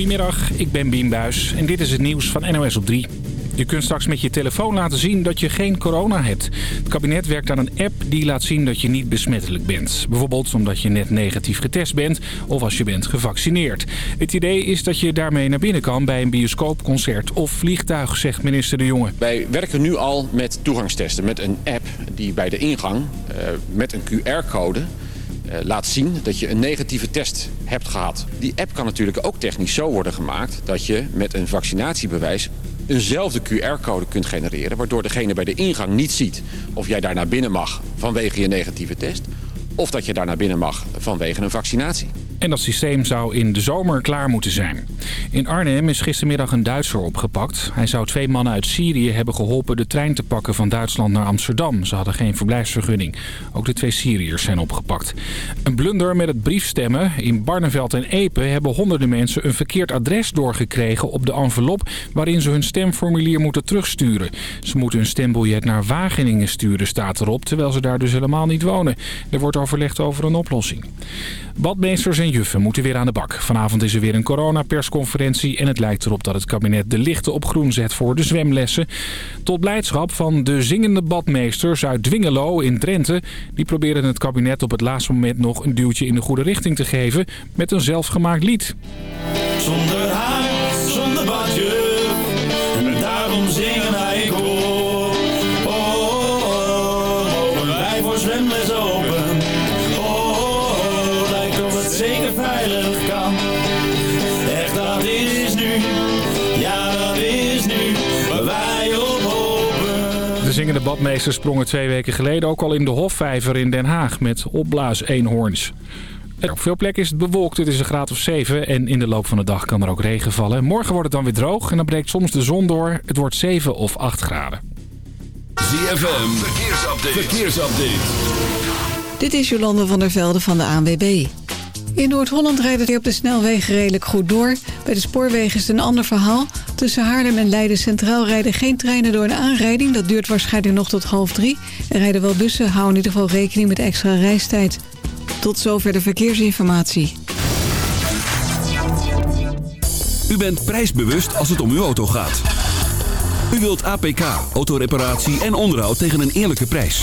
Goedemiddag, ik ben Bien Buis en dit is het nieuws van NOS op 3. Je kunt straks met je telefoon laten zien dat je geen corona hebt. Het kabinet werkt aan een app die laat zien dat je niet besmettelijk bent. Bijvoorbeeld omdat je net negatief getest bent of als je bent gevaccineerd. Het idee is dat je daarmee naar binnen kan bij een bioscoop, concert of vliegtuig, zegt minister De Jonge. Wij werken nu al met toegangstesten, met een app die bij de ingang uh, met een QR-code laat zien dat je een negatieve test hebt gehad. Die app kan natuurlijk ook technisch zo worden gemaakt dat je met een vaccinatiebewijs eenzelfde QR-code kunt genereren... waardoor degene bij de ingang niet ziet of jij daar naar binnen mag vanwege je negatieve test... of dat je daar naar binnen mag vanwege een vaccinatie. En dat systeem zou in de zomer klaar moeten zijn. In Arnhem is gistermiddag een Duitser opgepakt. Hij zou twee mannen uit Syrië hebben geholpen de trein te pakken van Duitsland naar Amsterdam. Ze hadden geen verblijfsvergunning. Ook de twee Syriërs zijn opgepakt. Een blunder met het briefstemmen. In Barneveld en Epe hebben honderden mensen een verkeerd adres doorgekregen op de envelop... waarin ze hun stemformulier moeten terugsturen. Ze moeten hun stembiljet naar Wageningen sturen, staat erop... terwijl ze daar dus helemaal niet wonen. Er wordt overlegd over een oplossing. Badmeesters en juffen moeten weer aan de bak. Vanavond is er weer een coronapersconferentie en het lijkt erop dat het kabinet de lichten op groen zet voor de zwemlessen. Tot blijdschap van de zingende badmeesters uit Dwingelo in Drenthe. Die proberen het kabinet op het laatste moment nog een duwtje in de goede richting te geven met een zelfgemaakt lied. Zonder haar, zingende badmeesters sprongen twee weken geleden ook al in de Hofvijver in Den Haag met opblaas-eenhoorns. Op veel plekken is het bewolkt, het is een graad of 7 en in de loop van de dag kan er ook regen vallen. Morgen wordt het dan weer droog en dan breekt soms de zon door. Het wordt 7 of 8 graden. ZFM, verkeersupdate. verkeersupdate. Dit is Jolande van der Velde van de ANWB. In Noord-Holland rijdt het op de snelwegen redelijk goed door. Bij de spoorwegen is het een ander verhaal. Tussen Haarlem en Leiden Centraal rijden geen treinen door een aanrijding. Dat duurt waarschijnlijk nog tot half drie. Er rijden wel bussen, hou in ieder geval rekening met extra reistijd. Tot zover de verkeersinformatie. U bent prijsbewust als het om uw auto gaat. U wilt APK, autoreparatie en onderhoud tegen een eerlijke prijs.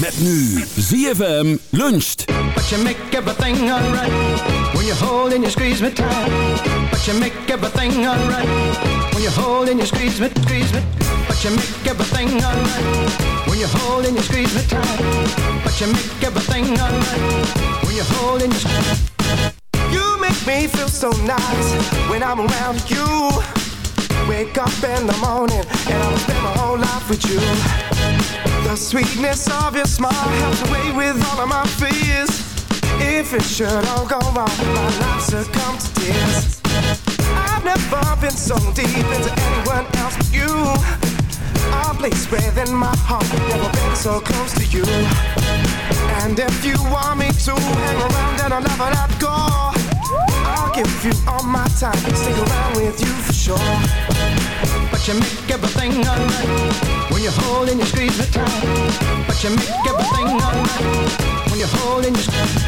Met nu ZFM luncht. But you make everything alright when you hold and you squeeze me tight. But you make everything alright when you hold and you squeeze me, squeeze me. But you make everything alright when you hold and you squeeze me tight. But you make everything alright when you hold and you squeeze. You make me feel so nice when I'm around you. Wake up in the morning and I'll spend my whole life with you. The sweetness of your smile helps away with all of my fears. If it should all go wrong, my life succumb to tears. I've never been so deep into anyone else but you. A place within my heart, never been so close to you. And if you want me to hang around, then I'll never let go. Give you all my time, stick around with you for sure. But you make everything alright when you hold and you squeeze me tight. But you make everything alright when you hold and you squeeze.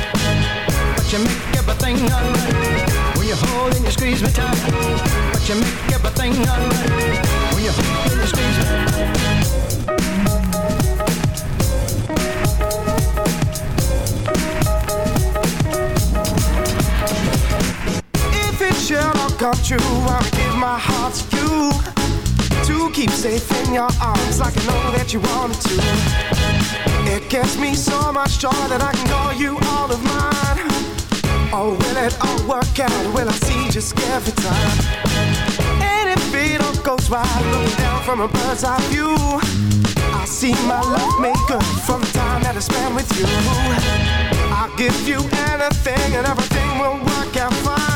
But you make everything alright when you hold and you squeeze me tight. But you make everything alright when you hold and you squeeze me. If come true, I'll give my heart to you. To keep safe in your arms like I know that you wanted to. It gets me so much joy that I can call you all of mine. Oh, will it all work out? Will I see just every time? And if it all goes right, looking down from a bird's eye view, I see my love good from the time that I spent with you. I'll give you anything and everything will work out fine.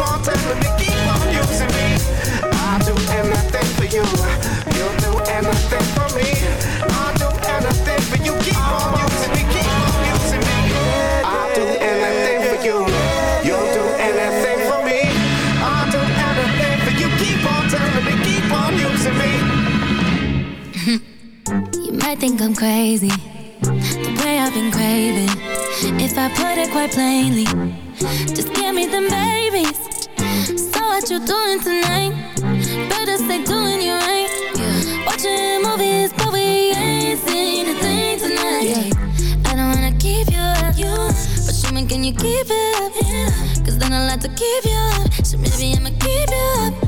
on telling me, keep on using me. I'll do anything for you. You'll do anything for me. I'll do anything for you. Keep on using me, keep on using me. I'll do anything for you. You'll do anything for me. I'll do anything for you. Keep on telling me, keep on using me. You might think I'm crazy, the way I've been craving. If I put it quite plainly, just give me them babies. So what you doing tonight? Better stay doing you right. Watching movies, but we ain't seen a thing tonight. I don't wanna keep you up, but show me can you keep it up? Cause then I like to keep you up. So maybe I'ma keep you up.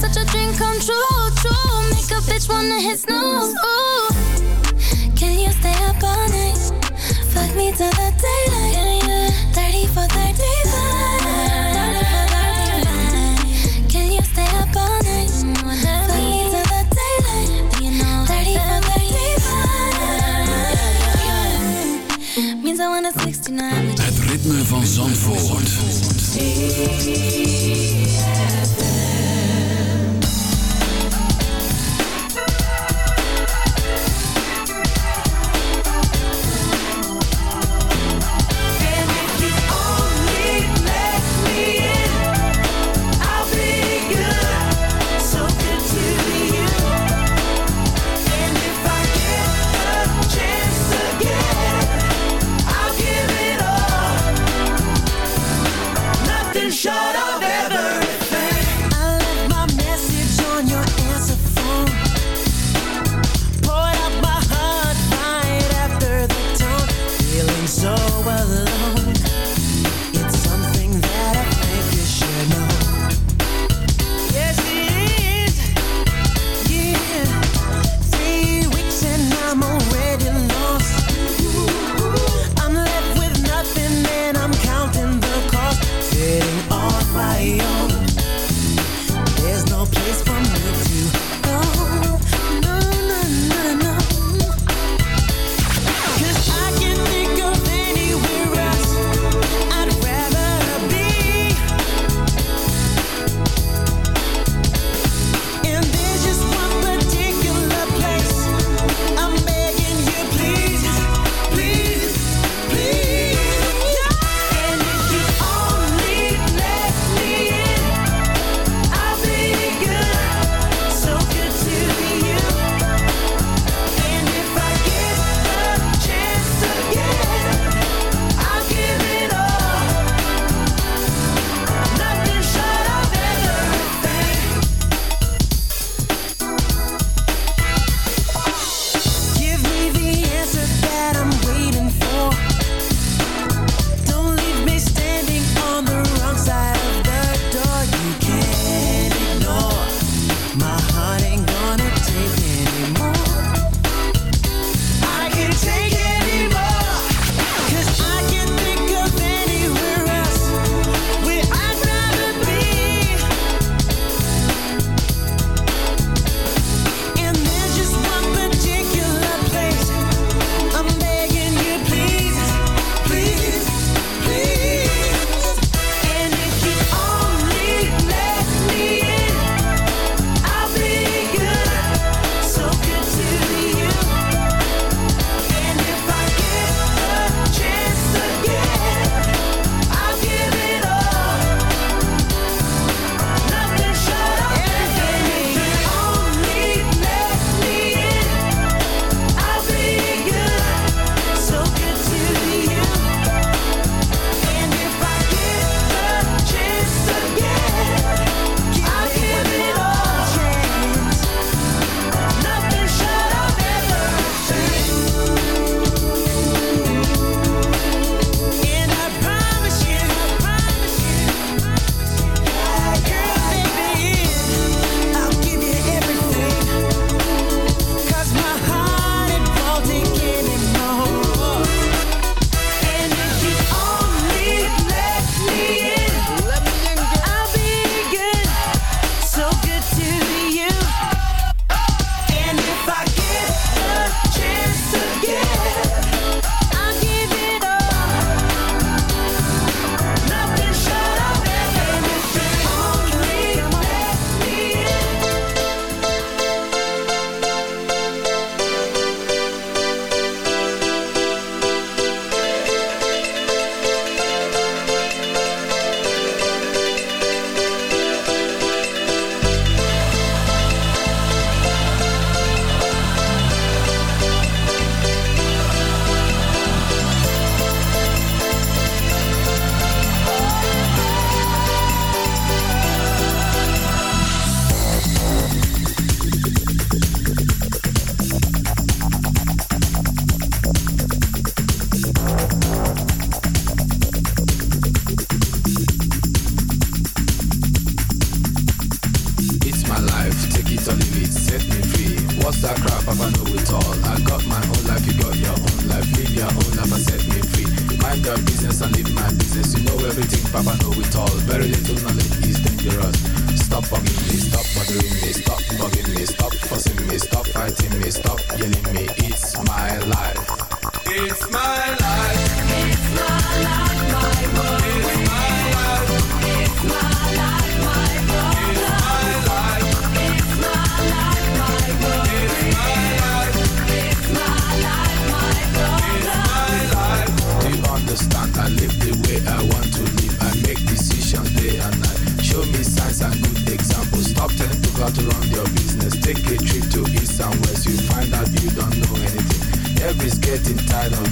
You're such a dream come true, true. Make a bitch wanna hit snooze. Ooh. Can you stay up all night? Fuck me till the daylight. 30 for 35. Can you stay up all night? Fuck me till the daylight. 30 for 35. Means I wanna 69. Het ritme van Zandvoort. Chance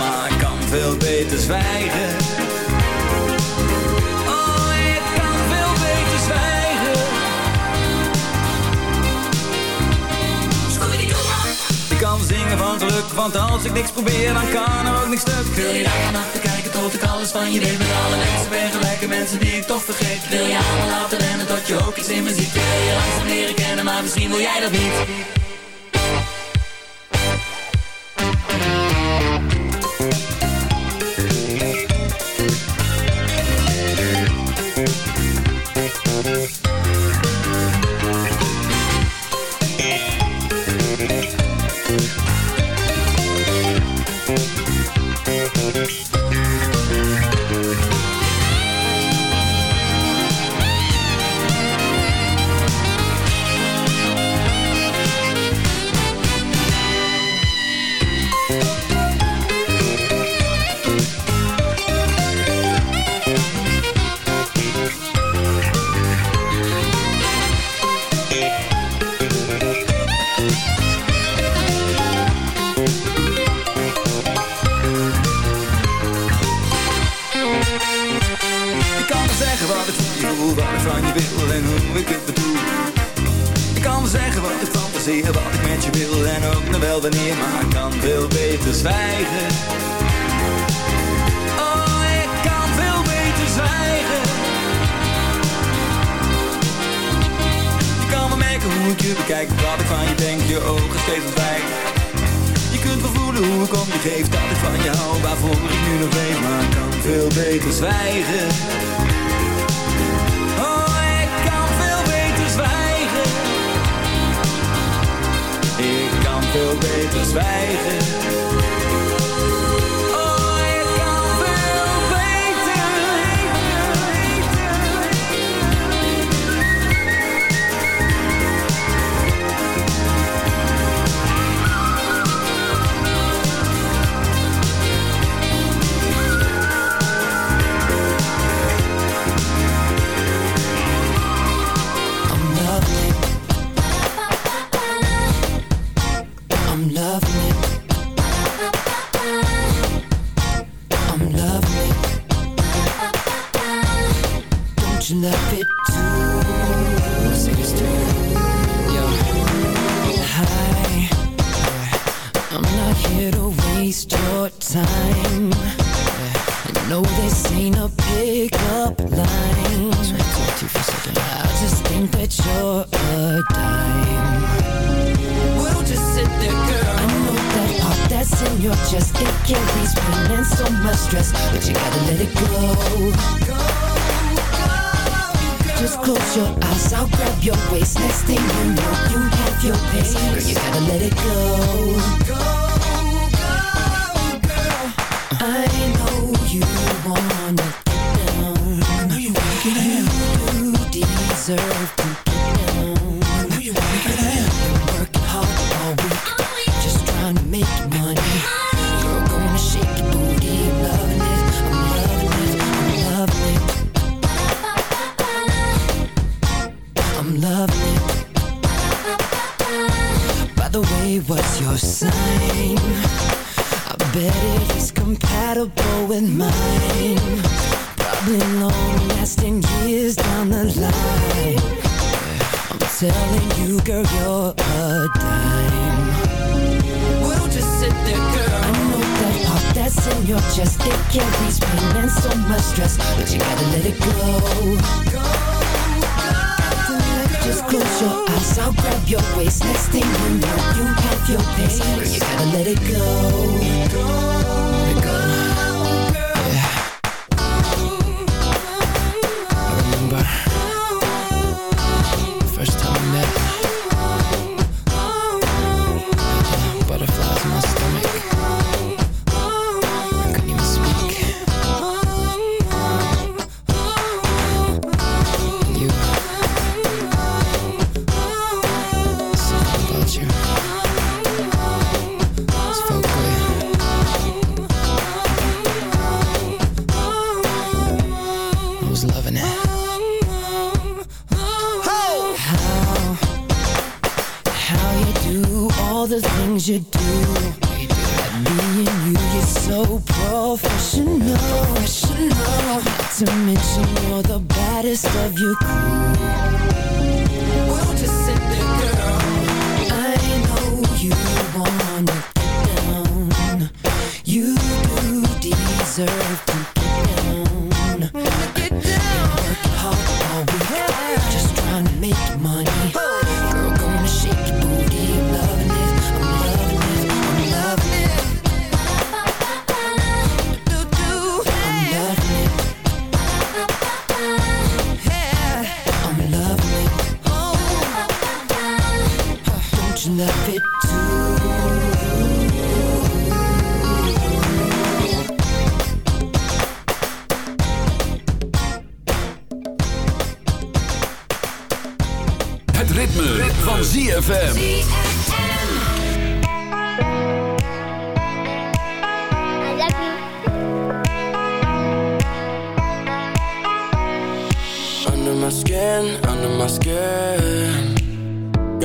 maar ik kan veel beter zwijgen. Oh, ik kan veel beter zwijgen. Ik kan zingen van geluk, want als ik niks probeer, dan kan er ook niks stuk. Wil je naar nachten kijken tot ik alles van je deed? Met alle mensen ben gelijke mensen die ik toch vergeet. Wil je allemaal laten rennen tot je ook iets in me ziet? Wil je langzaam leren kennen, maar misschien wil jij dat niet. veel beter zwijgen. compatible with mine. Probably long-lasting years down the line. I'm telling you, girl, you're a dime. We'll just sit there, girl. I know that heart that's in your chest It carries pain and so much stress But you gotta let it go, go, go, go Just close your eyes, I'll grab your waist Next thing you know, you have your pace you gotta let it go. Het ritme, van ZFM. Under my skin, under my skin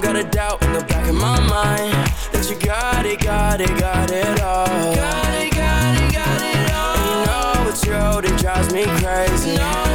don't got a doubt in the back of my mind that you got it, got it, got it all. Got it, got it, got it all. And you know it's you It drives me crazy. No.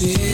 see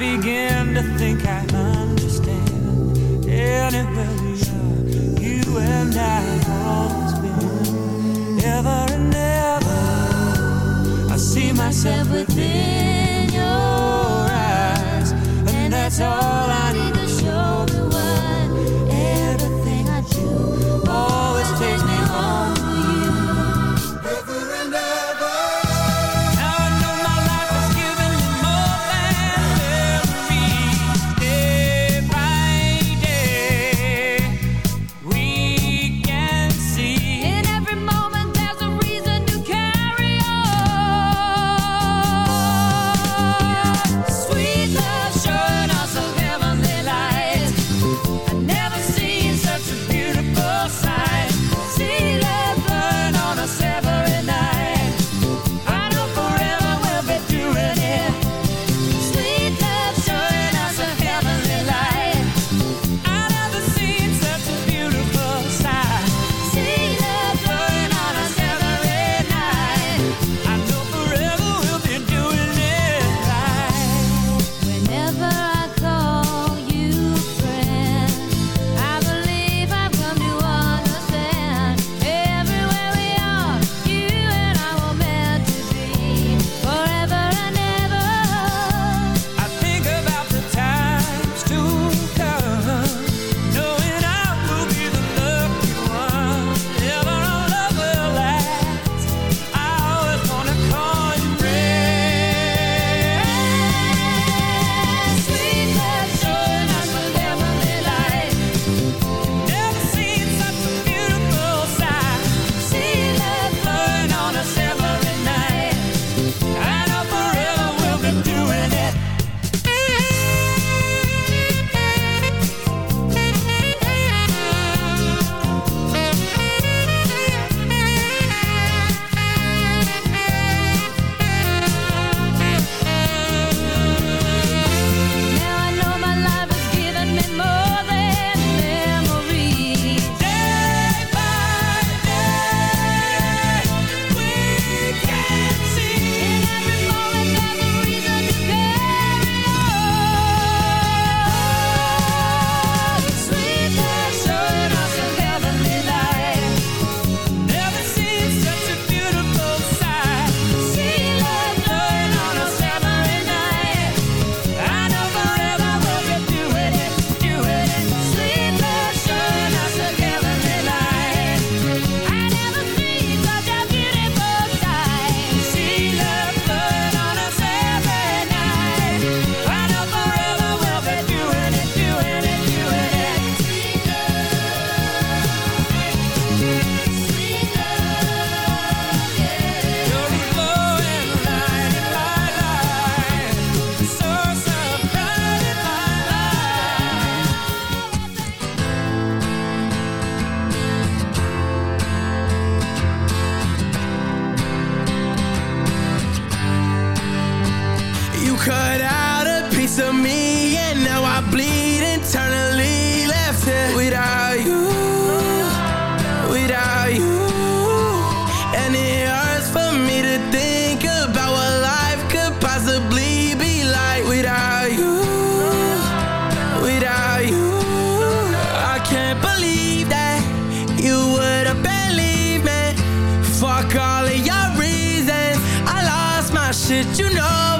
begin to think I understand. Anywhere we are, you and I have always been. Ever and ever, I see myself within. Shit, you know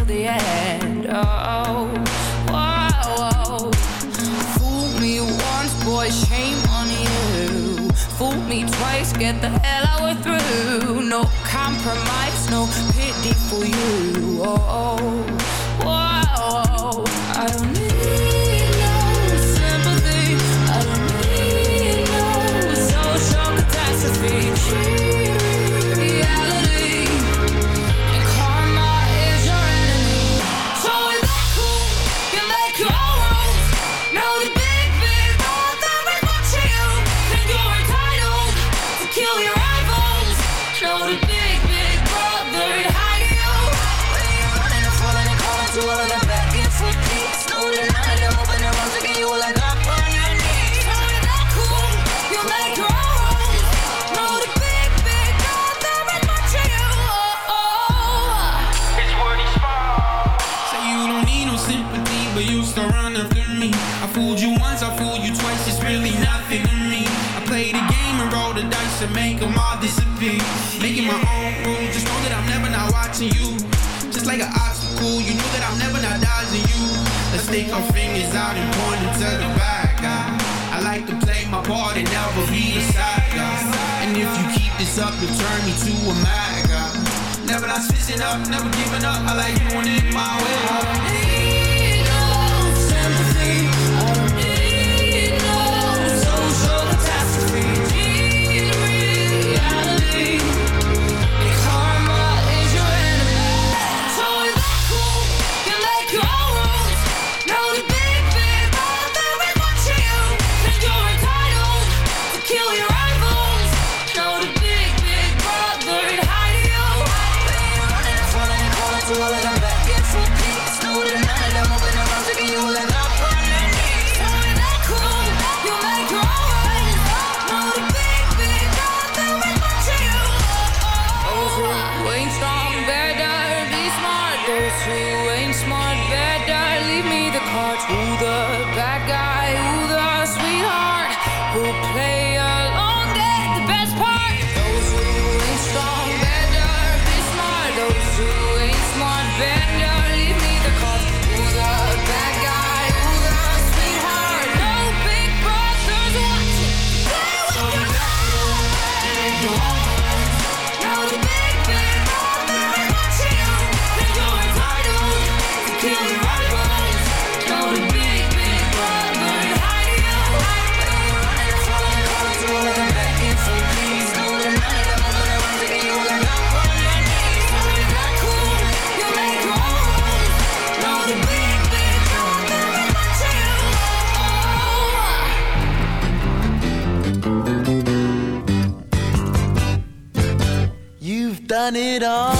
till the end. Oh, whoa, oh. Fool me once, boy, shame on you. Fool me twice, get the hell out of through. No compromise, no pity for you. Oh, oh, whoa, oh. I don't need. catastrophe. fingers out and pointing to the bad guy. I like to play my part and never be a side guy. And if you keep this up, you'll turn me to a mad guy. Never not switching up, never giving up. I like doing it my way. done it all.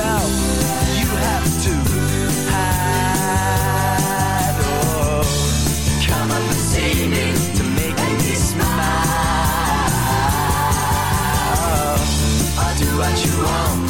out, you have to hide. Oh, come up and see me to make me smile. Oh, I'll do what you want.